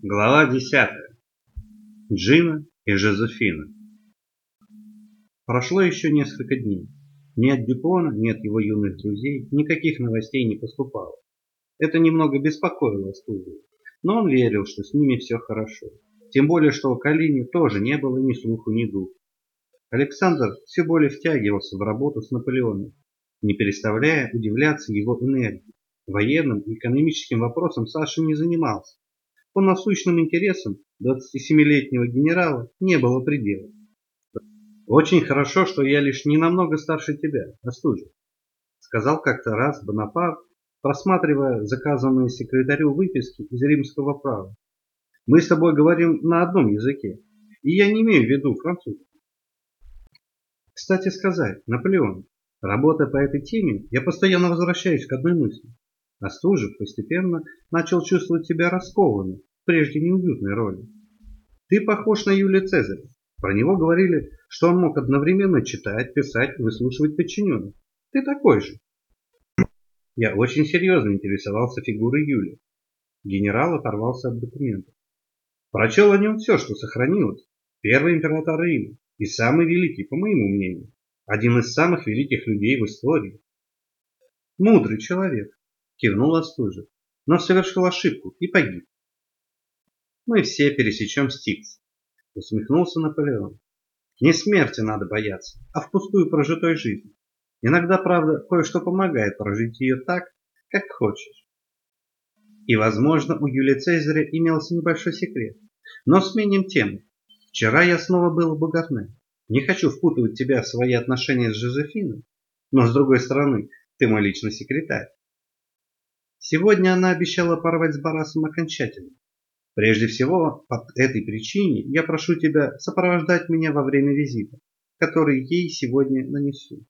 Глава 10. Джина и Жозефина. Прошло еще несколько дней. Ни от Дюпона, ни от его юных друзей никаких новостей не поступало. Это немного беспокоило Студию, но он верил, что с ними все хорошо. Тем более, что у Калини тоже не было ни слуху, ни духу. Александр все более втягивался в работу с Наполеоном, не переставляя удивляться его энергии. Военным и экономическим вопросом Саша не занимался по насущным интересам 27-летнего генерала не было предела. «Очень хорошо, что я лишь не намного старше тебя, Остужин», сказал как-то раз Бонапарт, просматривая заказанные секретарю выписки из римского права. «Мы с тобой говорим на одном языке, и я не имею в виду французский. Кстати сказать, Наполеон, работая по этой теме, я постоянно возвращаюсь к одной мысли. Остужев постепенно начал чувствовать себя раскованным прежде неуютной роли. Ты похож на Юлия Цезаря. Про него говорили, что он мог одновременно читать, писать, выслушивать подчиненных. Ты такой же. Я очень серьезно интересовался фигурой Юли. Генерал оторвался от документов. Прочел о нем все, что сохранилось. Первый император Рима и самый великий, по моему мнению. Один из самых великих людей в истории. Мудрый человек, кивнул Остужев, но совершил ошибку и погиб мы все пересечем Стикс. Усмехнулся Наполеон. Не смерти надо бояться, а впустую прожитой жизни. Иногда, правда, кое-что помогает прожить ее так, как хочешь. И, возможно, у Юлия Цезаря имелся небольшой секрет. Но сменим тему. Вчера я снова был в Бугарне. Не хочу впутывать тебя в свои отношения с Жозефиной, но, с другой стороны, ты мой личный секретарь. Сегодня она обещала порвать с Барасом окончательно. Прежде всего, по этой причине я прошу тебя сопровождать меня во время визита, который ей сегодня нанесу.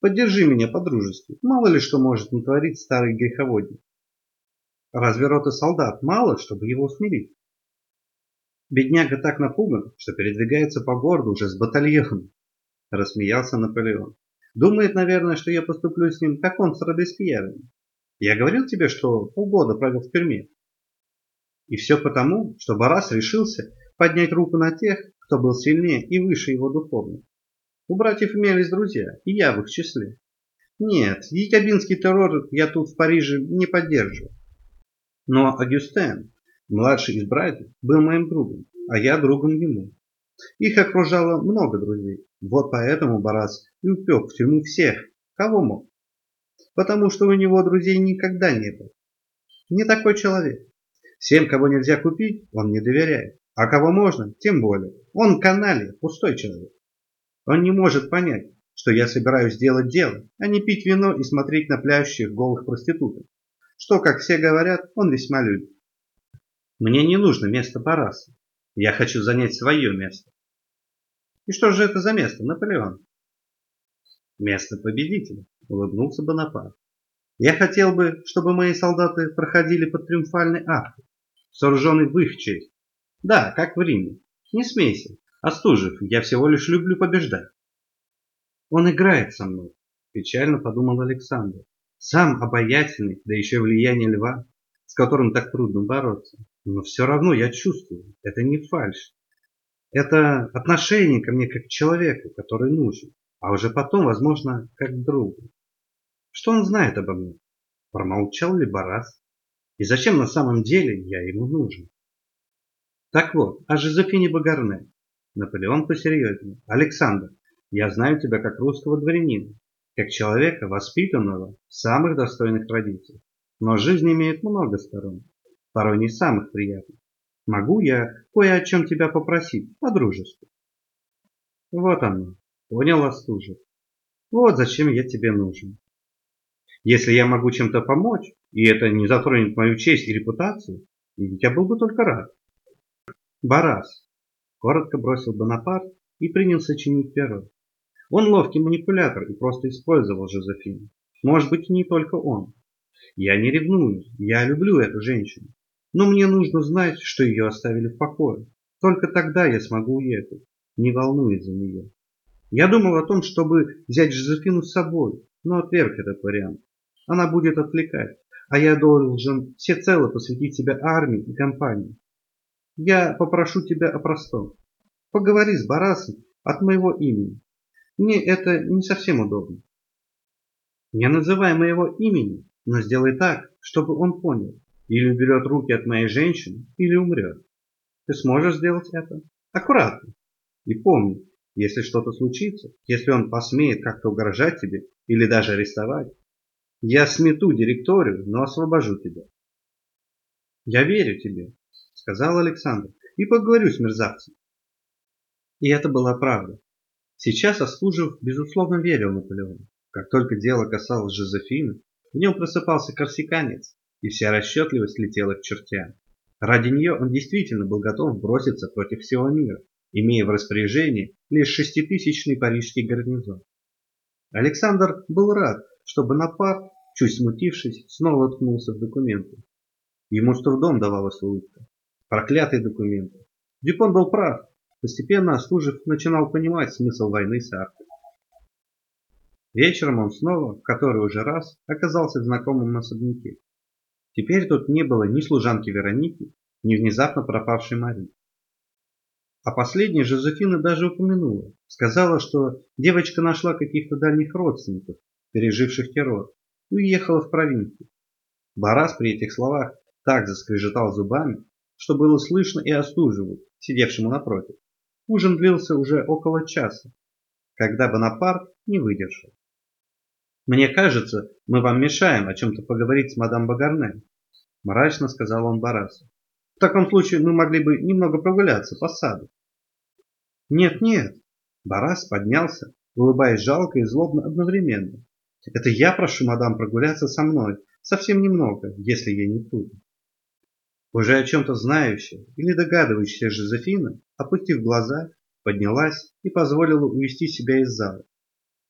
Поддержи меня по-дружески, мало ли что может натворить старый греховодник. Разве роты солдат мало, чтобы его усмирить? Бедняга так напуган, что передвигается по городу уже с батальоном, рассмеялся Наполеон. Думает, наверное, что я поступлю с ним, как он с Робеспьером. Я говорил тебе, что полгода провел в тюрьме. И все потому, что Барас решился поднять руку на тех, кто был сильнее и выше его духовно. У братьев имелись друзья, и я в их числе. Нет, якобинский террор я тут в Париже не поддерживаю. Но Агюстен, младший из братьев, был моим другом, а я другом ему. Их окружало много друзей. Вот поэтому Барас и упек в тюрьму всех, кого мог. Потому что у него друзей никогда не было. Не такой человек. Всем, кого нельзя купить, он не доверяет. А кого можно, тем более. Он канале, пустой человек. Он не может понять, что я собираюсь делать дело, а не пить вино и смотреть на плящих голых проституток. Что, как все говорят, он весьма любит. Мне не нужно место Бараса. Я хочу занять свое место. И что же это за место, Наполеон? Место победителя, улыбнулся Бонапарт. Я хотел бы, чтобы мои солдаты проходили под триумфальной аркой, сооруженной в их честь. Да, как в Риме. Не смейся. Остужев, я всего лишь люблю побеждать. Он играет со мной, печально подумал Александр. Сам обаятельный, да еще влияние льва, с которым так трудно бороться. Но все равно я чувствую, это не фальшь. Это отношение ко мне как к человеку, который нужен, а уже потом, возможно, как к другу. Что он знает обо мне? Промолчал ли Барас? И зачем на самом деле я ему нужен? Так вот, о Жозефине Багарне. Наполеон посерьезнее. Александр, я знаю тебя как русского дворянина, как человека, воспитанного в самых достойных традициях. Но жизнь имеет много сторон, порой не самых приятных. Могу я кое о чем тебя попросить, по-дружески? Вот оно, понял Остужев. Вот зачем я тебе нужен. Если я могу чем-то помочь, и это не затронет мою честь и репутацию, я был бы только рад. Барас, коротко бросил Бонапарт и принялся чинить перо. Он ловкий манипулятор и просто использовал Жозефину. Может быть, не только он. Я не ревную, я люблю эту женщину. Но мне нужно знать, что ее оставили в покое. Только тогда я смогу уехать, не волнуясь за нее. Я думал о том, чтобы взять Жозефину с собой, но отверг этот вариант. Она будет отвлекать, а я должен всецело посвятить себя армии и компании. Я попрошу тебя о простом. Поговори с Барасом от моего имени. Мне это не совсем удобно. Не называй моего имени, но сделай так, чтобы он понял. Или уберет руки от моей женщины, или умрет. Ты сможешь сделать это? Аккуратно. И помни, если что-то случится, если он посмеет как-то угрожать тебе или даже арестовать, я смету директорию, но освобожу тебя. Я верю тебе, сказал Александр, и поговорю с мерзавцем. И это была правда. Сейчас Остужев, безусловно, верил Наполеону. Как только дело касалось Жозефины, в нем просыпался корсиканец, и вся расчетливость летела к чертям. Ради нее он действительно был готов броситься против всего мира, имея в распоряжении лишь шеститысячный парижский гарнизон. Александр был рад, что Бонапарт, чуть смутившись, снова уткнулся в документы. Ему с трудом давалась улыбка. Проклятые документы. Дюпон был прав. Постепенно Остужев начинал понимать смысл войны с Арктикой. Вечером он снова, в который уже раз, оказался в знакомом особняке. Теперь тут не было ни служанки Вероники, ни внезапно пропавшей Марии. А последняя Жозефина даже упомянула. Сказала, что девочка нашла каких-то дальних родственников, переживших террор, и уехала в провинцию. Барас при этих словах так заскрежетал зубами, что было слышно и Остужеву, сидевшему напротив. Ужин длился уже около часа, когда Бонапарт не выдержал. «Мне кажется, мы вам мешаем о чем-то поговорить с мадам Багарне», мрачно сказал он Барасу. «В таком случае мы могли бы немного прогуляться по саду». «Нет, нет!» Барас поднялся, улыбаясь жалко и злобно одновременно. «Это я прошу мадам прогуляться со мной, совсем немного, если ей не трудно». Уже о чем-то знающая или догадывающаяся Жозефина, опустив глаза, поднялась и позволила увести себя из зала.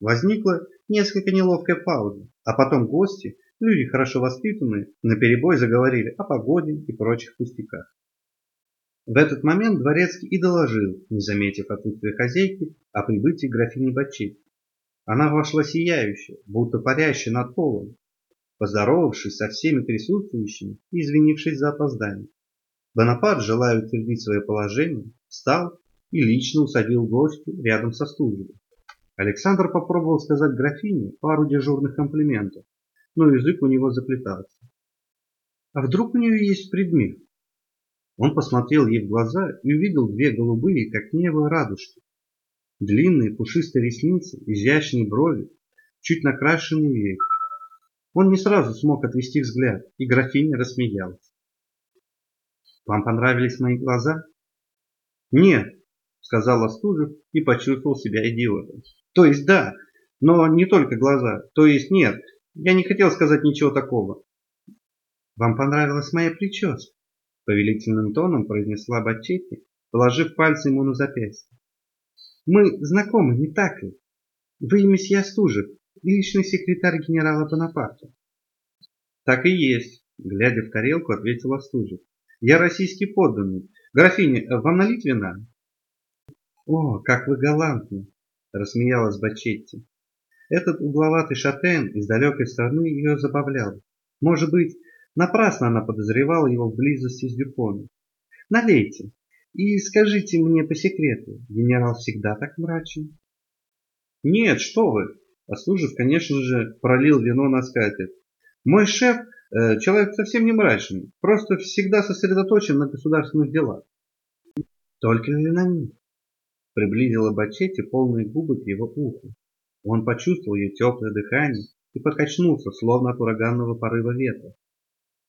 Возникла несколько неловкая пауза, а потом гости, люди хорошо воспитанные, наперебой заговорили о погоде и прочих пустяках. В этот момент Дворецкий и доложил, не заметив отсутствия хозяйки, о прибытии графини Бачетти. Она вошла сияющая, будто парящая над полом, поздоровавшись со всеми присутствующими и извинившись за опоздание. Бонапарт, желая утвердить свое положение, встал и лично усадил гостю рядом со стульем. Александр попробовал сказать графине пару дежурных комплиментов, но язык у него заплетался. А вдруг у нее есть предмет? Он посмотрел ей в глаза и увидел две голубые, как небо, радужки. Длинные пушистые ресницы, изящные брови, чуть накрашенные веки. Он не сразу смог отвести взгляд, и графиня рассмеялась. «Вам понравились мои глаза?» «Нет», — сказал Остужев и почувствовал себя идиотом. «То есть да, но не только глаза. То есть нет, я не хотел сказать ничего такого». «Вам понравилась моя прическа?» Повелительным тоном произнесла Бачетти, положив пальцы ему на запястье. «Мы знакомы, не так ли? Вы месье Остужев, личный секретарь генерала Бонапарта. Так и есть, глядя в тарелку, ответил Остужев. Я российский подданный. Графиня, вам налить вина? О, как вы галантны, рассмеялась Бачетти. Этот угловатый шатен из далекой страны ее забавлял. Может быть, напрасно она подозревала его в близости с Дюпоном. Налейте и скажите мне по секрету, генерал всегда так мрачен? Нет, что вы, Послужив, конечно же, пролил вино на скатерть. Мой шеф э, человек совсем не мрачный, просто всегда сосредоточен на государственных делах. Только ли на них? Приблизила Бачетти полные губы к его уху. Он почувствовал ее теплое дыхание и покачнулся, словно от ураганного порыва ветра.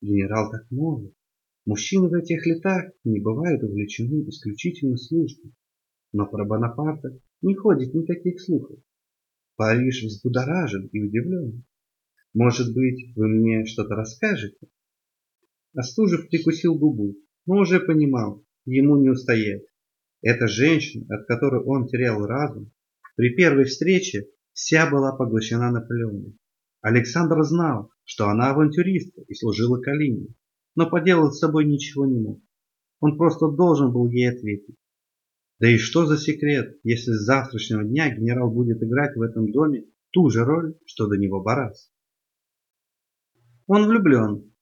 Генерал так молод. Мужчины в этих летах не бывают увлечены исключительно службой. Но про Бонапарта не ходит никаких слухов. Париж взбудоражен и удивлен. Может быть, вы мне что-то расскажете? Остужев прикусил губу, но уже понимал, ему не устоять. Эта женщина, от которой он терял разум, при первой встрече вся была поглощена Наполеоном. Александр знал, что она авантюристка и служила Калине, но поделать с собой ничего не мог. Он просто должен был ей ответить. Да и что за секрет, если с завтрашнего дня генерал будет играть в этом доме ту же роль, что до него Барас? Он влюблен,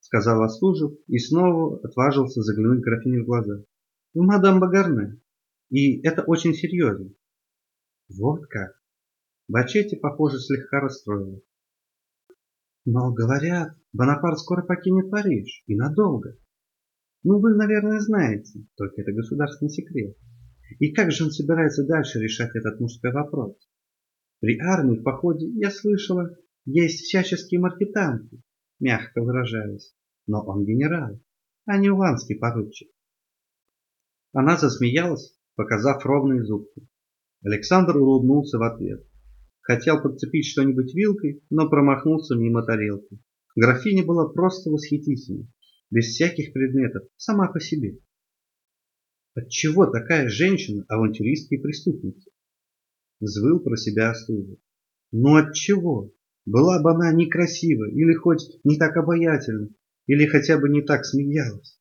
сказал Остужев и снова отважился заглянуть графине в глаза. В мадам Багарне. И это очень серьезно. Вот как. Бачетти, похоже, слегка расстроилась. Но, говорят, Бонапарт скоро покинет Париж. И надолго. Ну, вы, наверное, знаете. Только это государственный секрет. И как же он собирается дальше решать этот мужской вопрос? При армии в походе, я слышала, есть всяческие маркетанты, мягко выражаясь. Но он генерал, а не уланский поручик. Она засмеялась, показав ровные зубки. Александр улыбнулся в ответ. Хотел подцепить что-нибудь вилкой, но промахнулся мимо тарелки. Графиня была просто восхитительна, без всяких предметов, сама по себе. Отчего такая женщина авантюристка и преступница? Взвыл про себя Остужев. Ну отчего? Была бы она некрасива, или хоть не так обаятельна, или хотя бы не так смеялась.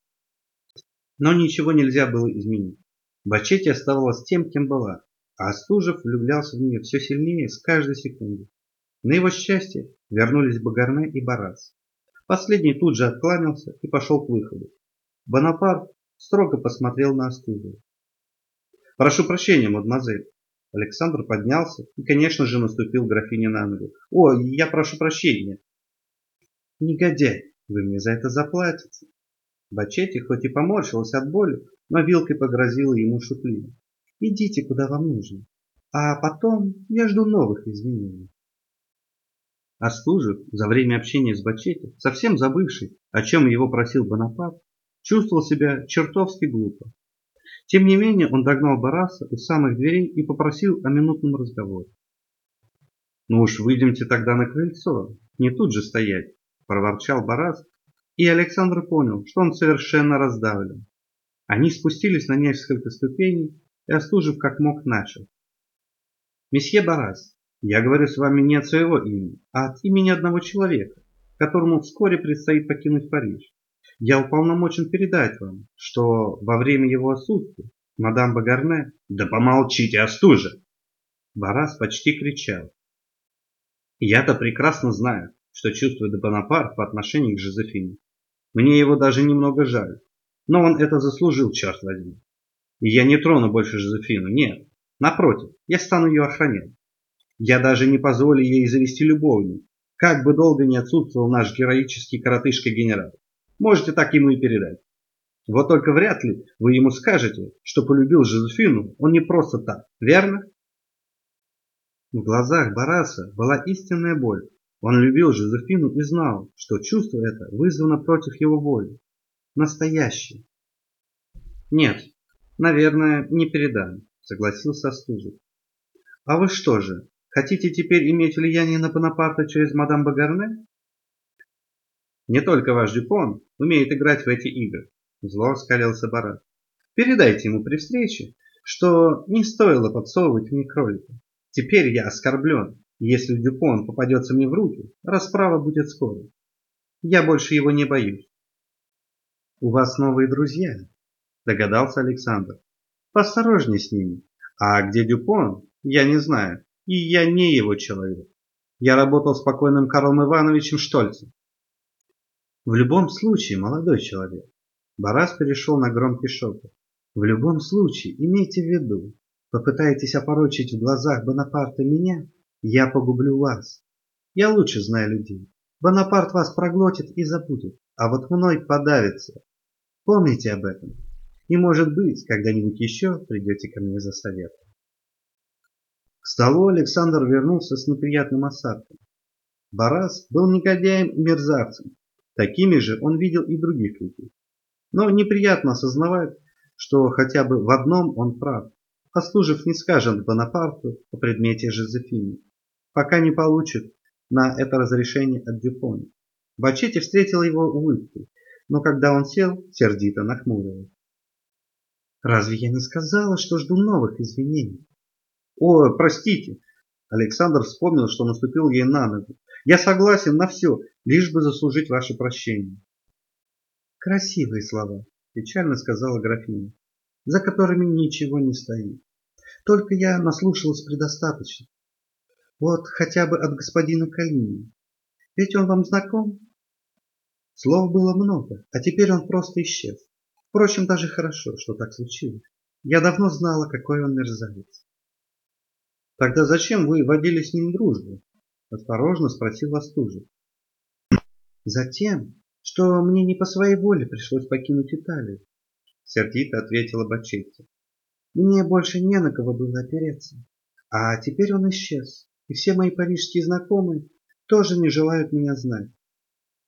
Но ничего нельзя было изменить. Бачетти оставалась тем, кем была, а Остужев влюблялся в нее все сильнее с каждой секунды. На его счастье вернулись Багарне и Барас. Последний тут же откланялся и пошел к выходу. Бонапарт строго посмотрел на Остужева. «Прошу прощения, мадемуазель». Александр поднялся и, конечно же, наступил графине на ногу. «О, я прошу прощения». «Негодяй, вы мне за это заплатите». Бачетти хоть и поморщилась от боли, но вилкой погрозила ему шутливо. Идите, куда вам нужно. А потом я жду новых извинений. Остужев, за время общения с Бачетти, совсем забывший, о чем его просил Бонапарт, чувствовал себя чертовски глупо. Тем не менее, он догнал Бараса у самых дверей и попросил о минутном разговоре. «Ну уж выйдемте тогда на крыльцо, не тут же стоять», – проворчал Барас, и Александр понял, что он совершенно раздавлен. Они спустились на несколько ступеней и Остужев как мог начал. «Месье Барас, я говорю с вами не от своего имени, а от имени одного человека, которому вскоре предстоит покинуть Париж. Я уполномочен передать вам, что во время его отсутствия мадам Багарне... Да помолчите, Остужев! Барас почти кричал. Я-то прекрасно знаю, что чувствует Бонапарт по отношению к Жозефине. Мне его даже немного жаль. Но он это заслужил, черт возьми. И я не трону больше Жозефину, нет. Напротив, я стану ее охранять. Я даже не позволю ей завести любовник, как бы долго не отсутствовал наш героический коротышка-генерал. Можете так ему и передать. Вот только вряд ли вы ему скажете, что полюбил Жозефину он не просто так, верно? В глазах Бараса была истинная боль. Он любил Жозефину и знал, что чувство это вызвано против его воли. Настоящее. Нет, Наверное, не передам, согласился Остужев. А вы что же, хотите теперь иметь влияние на Бонапарта через мадам Багарне? Не только ваш Дюпон умеет играть в эти игры, зло скалился Барат. Передайте ему при встрече, что не стоило подсовывать мне кролика. Теперь я оскорблен. Если Дюпон попадется мне в руки, расправа будет скорой. Я больше его не боюсь. У вас новые друзья, догадался Александр. Посторожней с ними. А где Дюпон, я не знаю. И я не его человек. Я работал с покойным Карлом Ивановичем Штольцем. В любом случае, молодой человек. Барас перешел на громкий шепот. В любом случае, имейте в виду, попытаетесь опорочить в глазах Бонапарта меня, я погублю вас. Я лучше знаю людей. Бонапарт вас проглотит и забудет, а вот мной подавится. Помните об этом. И, может быть, когда-нибудь еще придете ко мне за советом. К столу Александр вернулся с неприятным осадком. Барас был негодяем и мерзавцем. Такими же он видел и других людей. Но неприятно осознавать, что хотя бы в одном он прав. Послужив не скажет Бонапарту о предмете Жозефини, пока не получит на это разрешение от Дюпона. Бачетти встретила его улыбкой, но когда он сел, сердито нахмурилась. Разве я не сказала, что жду новых извинений? О, простите. Александр вспомнил, что наступил ей на ногу. Я согласен на все, лишь бы заслужить ваше прощение. Красивые слова, печально сказала графиня, за которыми ничего не стоит. Только я наслушалась предостаточно. Вот хотя бы от господина Калинина. Ведь он вам знаком? Слов было много, а теперь он просто исчез. Впрочем, даже хорошо, что так случилось. Я давно знала, какой он мерзавец. Тогда зачем вы водили с ним дружбу? Осторожно спросил Остужев. Затем, что мне не по своей воле пришлось покинуть Италию, сердито ответила Бачетти. Мне больше не на кого было опереться. А теперь он исчез, и все мои парижские знакомые тоже не желают меня знать.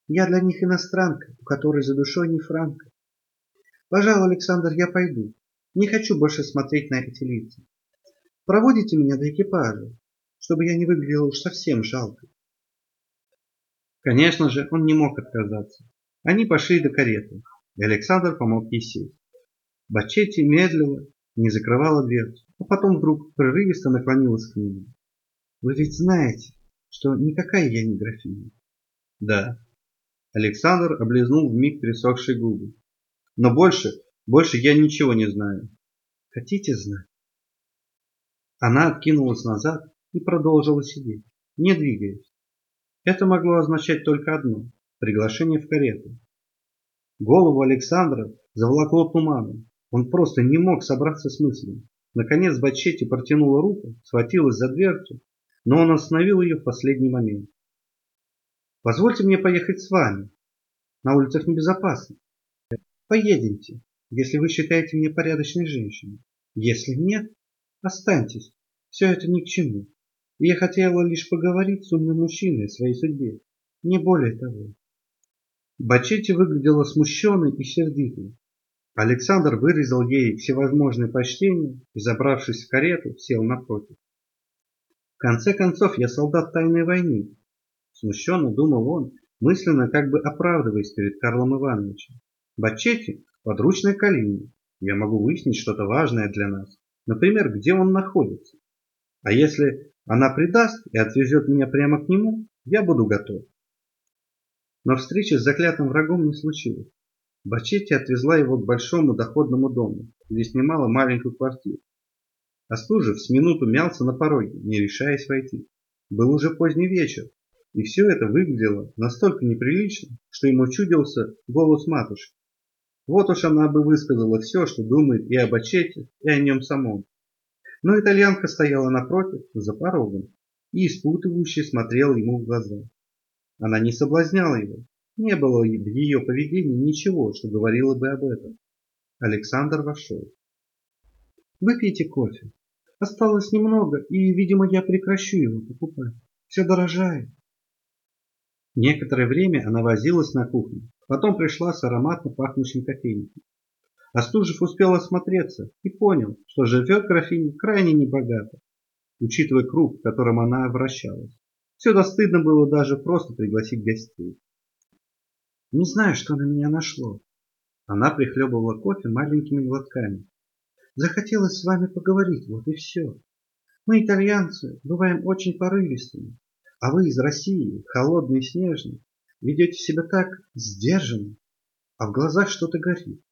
Я для них иностранка, у которой за душой не франка. Пожалуй, Александр, я пойду. Не хочу больше смотреть на эти лица. Проводите меня до экипажа, чтобы я не выглядела уж совсем жалко. Конечно же, он не мог отказаться. Они пошли до кареты, и Александр помог ей сесть. Бачетти медлила, не закрывала дверцу, а потом вдруг прерывисто наклонилась к нему. «Вы ведь знаете, что никакая я не графиня?» «Да». Александр облизнул вмиг пересохшие губы. «Но больше, больше я ничего не знаю». «Хотите знать?» Она откинулась назад и продолжила сидеть, не двигаясь. Это могло означать только одно – приглашение в карету. Голову Александра заволокло туманом. Он просто не мог собраться с мыслями. Наконец Бачетти протянула руку, схватилась за дверцу, но он остановил ее в последний момент. «Позвольте мне поехать с вами. На улицах небезопасно. Поедемте, если вы считаете меня порядочной женщиной. Если нет, останьтесь. Все это ни к чему. Я хотела лишь поговорить с умным мужчиной о своей судьбе, не более того. Бачетти выглядела смущенной и сердитой. Александр вырезал ей всевозможные почтения и, забравшись в карету, сел напротив. В конце концов, я солдат тайной войны. Смущенно думал он, мысленно как бы оправдываясь перед Карлом Ивановичем. Бачетти – подручная Калине. Я могу выяснить что-то важное для нас. Например, где он находится. А если она предаст и отвезет меня прямо к нему, я буду готов. Но встреча с заклятым врагом не случилась. Бачетти отвезла его к большому доходному дому, где снимала маленькую квартиру. Остужев с минуту мялся на пороге, не решаясь войти. Был уже поздний вечер, и все это выглядело настолько неприлично, что ему чудился голос матушки. Вот уж она бы высказала все, что думает и об Бачете, и о нем самом. Но итальянка стояла напротив, за порогом, и испытывающе смотрела ему в глаза. Она не соблазняла его. Не было в ее поведении ничего, что говорило бы об этом. Александр вошел. «Выпейте кофе. Осталось немного, и, видимо, я прекращу его покупать. Все дорожает». Некоторое время она возилась на кухне, потом пришла с ароматно пахнущим кофейником. Остужев успел осмотреться и понял, что живет графиня крайне небогато, учитывая круг, в котором она вращалась. Сюда стыдно было даже просто пригласить гостей. Не знаю, что на меня нашло. Она прихлебывала кофе маленькими глотками. Захотелось с вами поговорить, вот и все. Мы, итальянцы, бываем очень порывистыми, а вы из России, холодный и снежный, ведете себя так сдержанно, а в глазах что-то горит.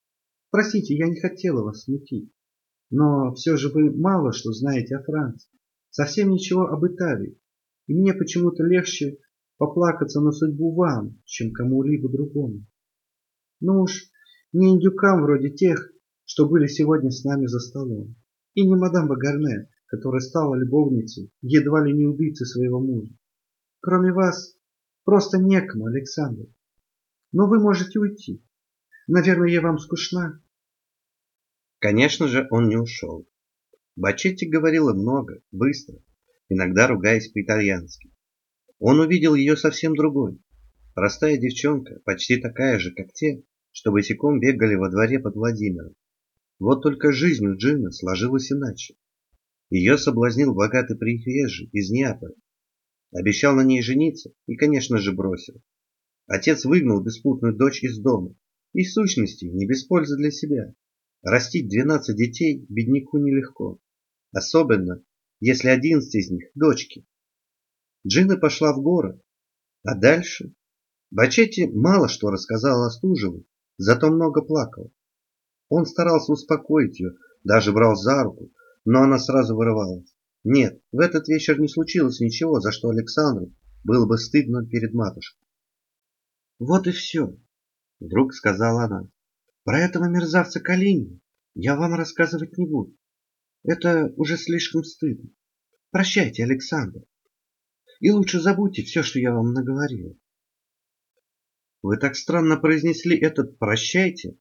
Простите, я не хотела вас смутить. Но все же вы мало что знаете о Франции. Совсем ничего об Италии. И мне почему-то легче поплакаться на судьбу вам, чем кому-либо другому. Ну уж не индюкам вроде тех, что были сегодня с нами за столом. И не мадам Багарне, которая стала любовницей, едва ли не убийцей своего мужа. Кроме вас, просто некому, Александр. Но вы можете уйти. Наверное, я вам скучна. Конечно же, он не ушел. Бачетти говорила много, быстро, иногда ругаясь по-итальянски. Он увидел ее совсем другой. Простая девчонка, почти такая же, как те, что босиком бегали во дворе под Владимиром. Вот только жизнь у Джина сложилась иначе. Ее соблазнил богатый приезжий из Неаполя. Обещал на ней жениться и, конечно же, бросил. Отец выгнал беспутную дочь из дома. И в сущности, не без пользы для себя. Растить 12 детей бедняку нелегко. Особенно, если 11 из них – дочки. Джина пошла в город. А дальше? Бачетти мало что рассказала Остужеву, зато много плакал. Он старался успокоить ее, даже брал за руку, но она сразу вырывалась. Нет, в этот вечер не случилось ничего, за что Александру было бы стыдно перед матушкой. Вот и все. Вдруг сказала она. Про этого мерзавца Калини я вам рассказывать не буду. Это уже слишком стыдно. Прощайте, Александр. И лучше забудьте все, что я вам наговорила. Вы так странно произнесли этот «прощайте»,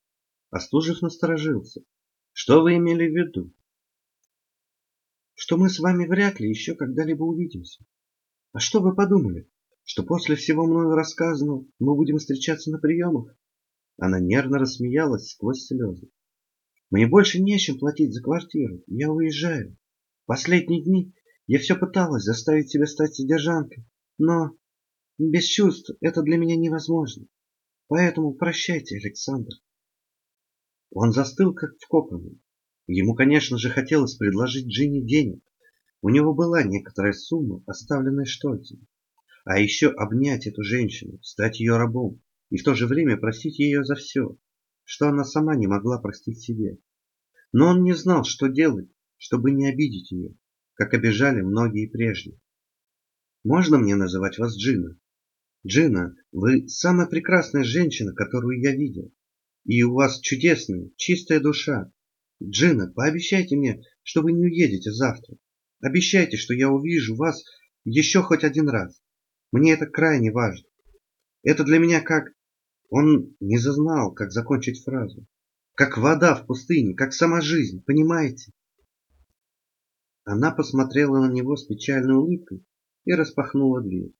Остужев насторожился. Что вы имели в виду? Что мы с вами вряд ли еще когда-либо увидимся. А что вы подумали? Что после всего мною рассказанного мы будем встречаться на приемах? Она нервно рассмеялась сквозь слезы. Мне больше нечем платить за квартиру. Я уезжаю. Последние дни я все пыталась заставить себя стать содержанкой, но без чувств это для меня невозможно. Поэтому прощайте, Александр. Он застыл, как вкопанный. Ему, конечно же, хотелось предложить Джинни денег. У него была некоторая сумма, оставленная Штольцем. А еще обнять эту женщину, стать ее рабом и в то же время простить ее за все, что она сама не могла простить себе. Но он не знал, что делать, чтобы не обидеть ее, как обижали многие прежде. «Можно мне называть вас Джина?» «Джина, вы самая прекрасная женщина, которую я видел. И у вас чудесная, чистая душа. Джина, пообещайте мне, что вы не уедете завтра. Обещайте, что я увижу вас еще хоть один раз. Мне это крайне важно. Это для меня как... Он не зазнал, как закончить фразу. Как вода в пустыне, как сама жизнь, понимаете? Она посмотрела на него с печальной улыбкой и распахнула дверь.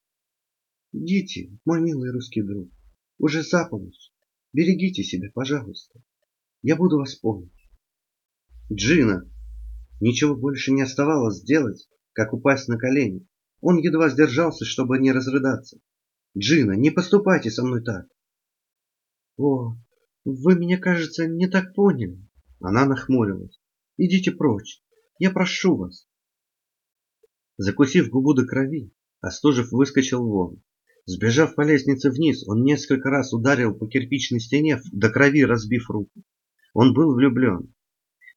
«Идите, мой милый русский друг, уже за полночь. Берегите себя, пожалуйста. Я буду вас помнить». Джина! Ничего больше не оставалось сделать, как упасть на колени. Он едва сдержался, чтобы не разрыдаться. «Джина, не поступайте со мной так!» «О, вы меня, кажется, не так поняли!» Она нахмурилась. «Идите прочь, я прошу вас!» Закусив губу до крови, Остужев выскочил вон. Сбежав по лестнице вниз, он несколько раз ударил по кирпичной стене, до крови разбив руку. Он был влюблен.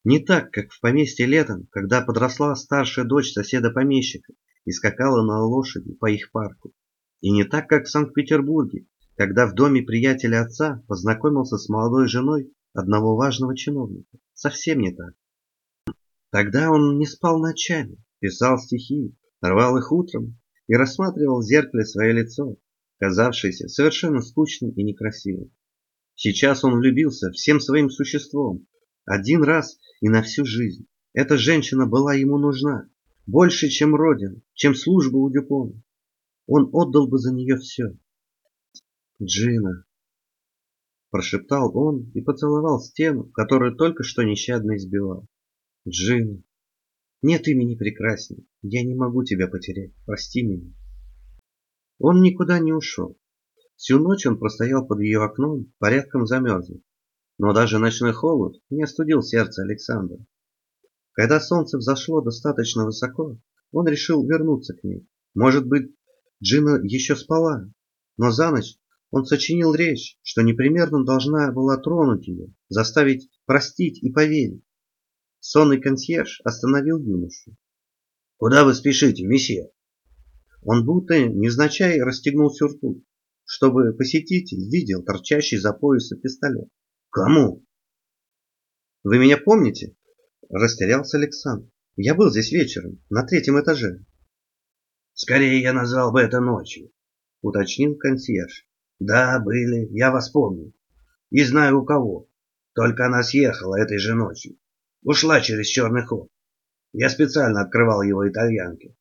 Не так, как в поместье летом, когда подросла старшая дочь соседа-помещика и скакала на лошади по их парку. И не так, как в Санкт-Петербурге, когда в доме приятеля отца познакомился с молодой женой одного важного чиновника. Совсем не так. Тогда он не спал ночами, писал стихи, рвал их утром и рассматривал в зеркале свое лицо, казавшееся совершенно скучным и некрасивым. Сейчас он влюбился всем своим существом, один раз и на всю жизнь. Эта женщина была ему нужна, больше, чем родина, чем служба у Дюпона. Он отдал бы за нее все. Джина, прошептал он и поцеловал стену, которую только что нещадно избивал. Джина, нет имени прекрасней. Я не могу тебя потерять. Прости меня. Он никуда не ушел. Всю ночь он простоял под ее окном, порядком замерзнув. Но даже ночной холод не остудил сердце Александра. Когда солнце взошло достаточно высоко, он решил вернуться к ней. Может быть, Джина еще спала, но за ночь он сочинил речь, что непременно должна была тронуть ее, заставить простить и поверить. Сонный консьерж остановил юношу. «Куда вы спешите, месье?» Он будто незначай расстегнул сюртук, чтобы посетитель видел торчащий за пояса пистолет. «Кому?» «Вы меня помните?» Растерялся Александр. «Я был здесь вечером, на третьем этаже». «Скорее я назвал бы это ночью», уточнил консьерж. «Да, были, я вас помню. И знаю у кого. Только она съехала этой же ночью. Ушла через черный ход. Я специально открывал его итальянке.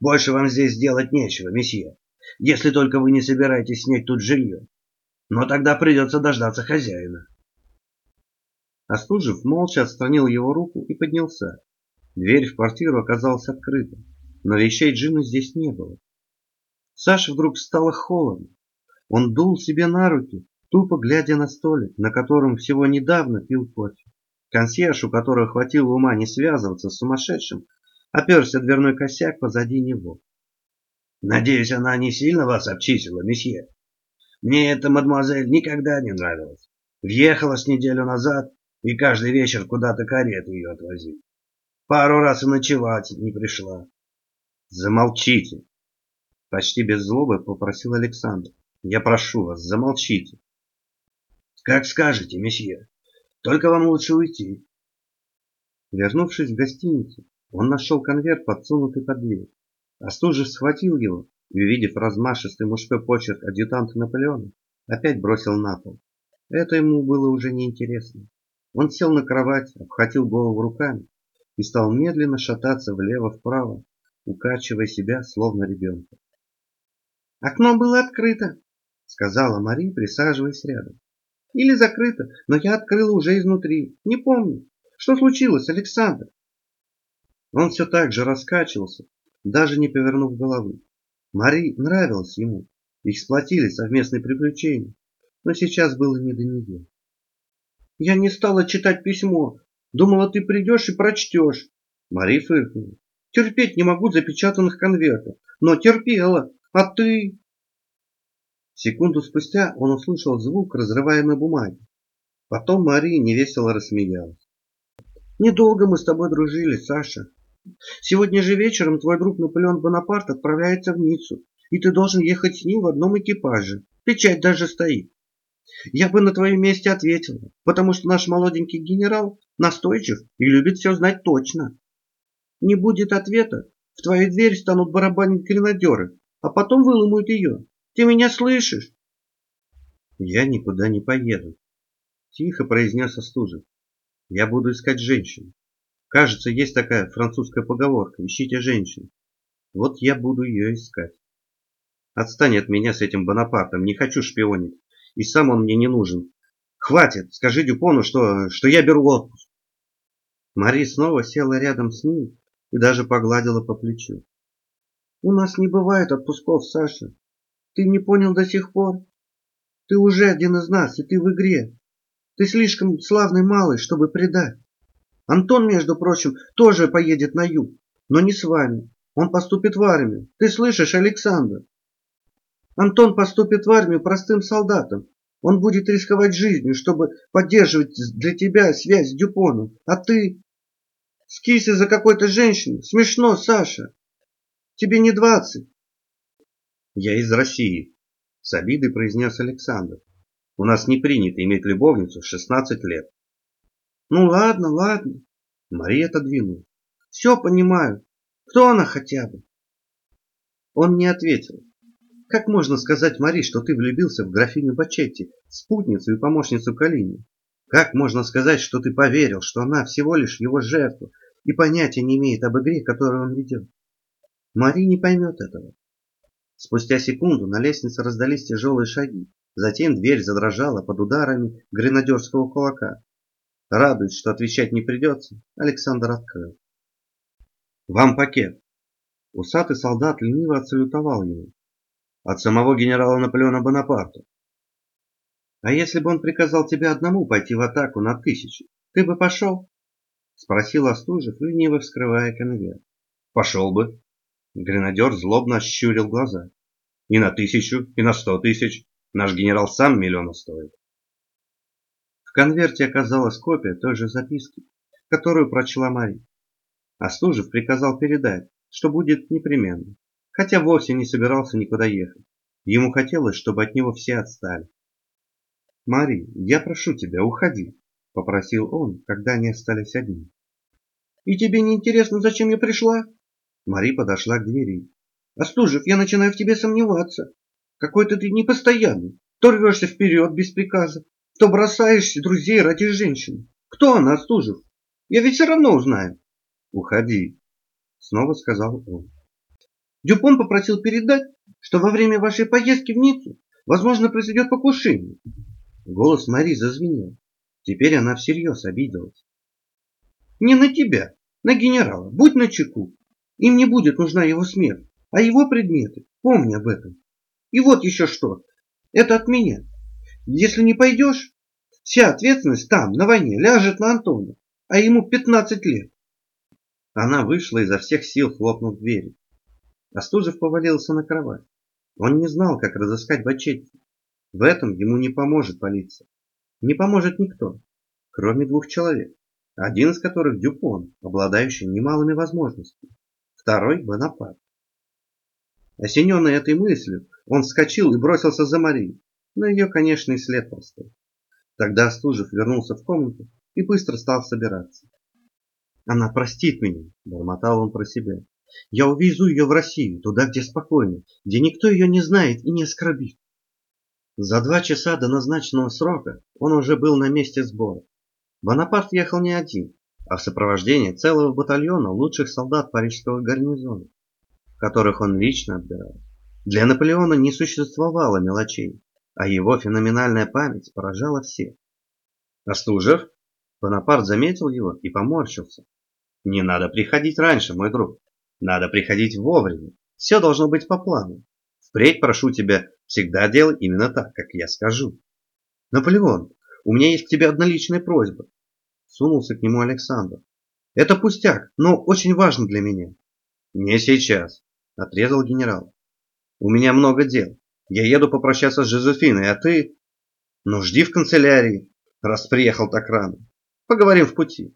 Больше вам здесь делать нечего, месье, если только вы не собираетесь снять тут жилье. Но тогда придется дождаться хозяина. Остужев молча отстранил его руку и поднялся. Дверь в квартиру оказалась открыта, но вещей Джина здесь не было. Саше вдруг стало холодно. Он дул себе на руки, тупо глядя на столик, на котором всего недавно пил кофе. Консьерж, у которого хватило ума не связываться с сумасшедшим, оперся дверной косяк позади него. «Надеюсь, она не сильно вас обчистила, месье? Мне эта мадемуазель никогда не нравилась. Въехала с неделю назад и каждый вечер куда-то карету ее отвозил. Пару раз и ночевать не пришла. Замолчите. Почти без злобы попросил Александр. Я прошу вас, замолчите. Как скажете, месье. Только вам лучше уйти. Вернувшись в гостиницу, он нашел конверт, подсунутый под дверь. Остужев схватил его и, увидев размашистый мужской почерк адъютанта Наполеона, опять бросил на пол. Это ему было уже неинтересно. Он сел на кровать, обхватил голову руками и стал медленно шататься влево-вправо, укачивая себя, словно ребенка. «Окно было открыто», — сказала Мари, присаживаясь рядом. «Или закрыто, но я открыла уже изнутри. Не помню. Что случилось, Александр?» Он все так же раскачивался, даже не повернув головы. Мари нравилась ему. Их сплотили совместные приключения. Но сейчас было не до нее. «Я не стала читать письмо. Думала, ты придешь и прочтешь». Мари фыркнула. «Терпеть не могу запечатанных конвертов. Но терпела. А ты...» Секунду спустя он услышал звук разрываемой бумаги. Потом Мария невесело рассмеялась. «Недолго мы с тобой дружили, Саша. Сегодня же вечером твой друг Наполеон Бонапарт отправляется в Ниццу, и ты должен ехать с ним в одном экипаже. Печать даже стоит. Я бы на твоем месте ответила, потому что наш молоденький генерал настойчив и любит все знать точно. Не будет ответа, в твою дверь станут барабанить гренадеры, а потом выломают ее. Ты меня слышишь? Я никуда не поеду. Тихо произнес Остужев. Я буду искать женщину. Кажется, есть такая французская поговорка. Ищите женщин. Вот я буду ее искать. Отстань от меня с этим Бонапартом. Не хочу шпионить. И сам он мне не нужен. Хватит. Скажи Дюпону, что, что я беру отпуск. Мари снова села рядом с ним и даже погладила по плечу. У нас не бывает отпусков, Саша. Ты не понял до сих пор? Ты уже один из нас, и ты в игре. Ты слишком славный малый, чтобы предать. Антон, между прочим, тоже поедет на юг, но не с вами. Он поступит в армию. Ты слышишь, Александр? Антон поступит в армию простым солдатом. Он будет рисковать жизнью, чтобы поддерживать для тебя связь с Дюпоном. А ты... Скись из-за какой-то женщины. Смешно, Саша. Тебе не двадцать. «Я из России», — с обидой произнес Александр. «У нас не принято иметь любовницу в 16 лет». «Ну ладно, ладно», — Мария отодвинула. «Все понимаю. Кто она хотя бы?» Он не ответил. Как можно сказать Мари, что ты влюбился в графиню Бачетти, спутницу и помощницу Калини? Как можно сказать, что ты поверил, что она всего лишь его жертва и понятия не имеет об игре, которую он ведет? Мари не поймет этого. Спустя секунду на лестнице раздались тяжелые шаги. Затем дверь задрожала под ударами гренадерского кулака. Радуясь, что отвечать не придется, Александр открыл. «Вам пакет!» Усатый солдат лениво отсалютовал ему. «От самого генерала Наполеона Бонапарта». «А если бы он приказал тебе одному пойти в атаку на тысячу, ты бы пошел?» Спросил Остужев, лениво вскрывая конверт. «Пошел бы», Гренадер злобно щурил глаза. И на тысячу, и на сто тысяч. Наш генерал сам миллиона стоит. В конверте оказалась копия той же записки, которую прочла Мари. Остужев приказал передать, что будет непременно, хотя вовсе не собирался никуда ехать. Ему хотелось, чтобы от него все отстали. «Мари, я прошу тебя, уходи», — попросил он, когда они остались одни. «И тебе не интересно, зачем я пришла?» Мари подошла к двери. «Остужев, я начинаю в тебе сомневаться. Какой-то ты непостоянный. То рвешься вперед без приказа, то бросаешься друзей ради женщины. Кто она, Остужев? Я ведь все равно узнаю». «Уходи», — снова сказал он. Дюпон попросил передать, что во время вашей поездки в Ниццу, возможно, произойдет покушение. Голос Мари зазвенел. Теперь она всерьез обиделась. Не на тебя, на генерала. Будь начеку. Им не будет нужна его смерть, а его предметы. Помни об этом. И вот еще что. Это от меня. Если не пойдешь, вся ответственность там, на войне, ляжет на Антона, а ему 15 лет. Она вышла изо всех сил, хлопнув дверью. Остужев повалился на кровать. Он не знал, как разыскать Бачетти. В этом ему не поможет полиция. Не поможет никто, кроме двух человек. Один из которых Дюпон, обладающий немалыми возможностями второй Бонапарт. Осененный этой мыслью, он вскочил и бросился за Марией, но ее, конечно, и след простой. Тогда Стужев вернулся в комнату и быстро стал собираться. «Она простит меня», — бормотал он про себя. «Я увезу ее в Россию, туда, где спокойно, где никто ее не знает и не оскорбит». За два часа до назначенного срока он уже был на месте сбора. Бонапарт ехал не один, а в сопровождении целого батальона лучших солдат парижского гарнизона, которых он лично отбирал. Для Наполеона не существовало мелочей, а его феноменальная память поражала всех. Остужев, Бонапарт заметил его и поморщился. «Не надо приходить раньше, мой друг. Надо приходить вовремя. Все должно быть по плану. Впредь прошу тебя, всегда делай именно так, как я скажу. Наполеон, у меня есть к тебе одна личная просьба. Сунулся к нему Александр. Это пустяк, но очень важно для меня. Не сейчас, отрезал генерал. У меня много дел. Я еду попрощаться с Жозефиной, а ты... Ну, жди в канцелярии, раз приехал так рано. Поговорим в пути.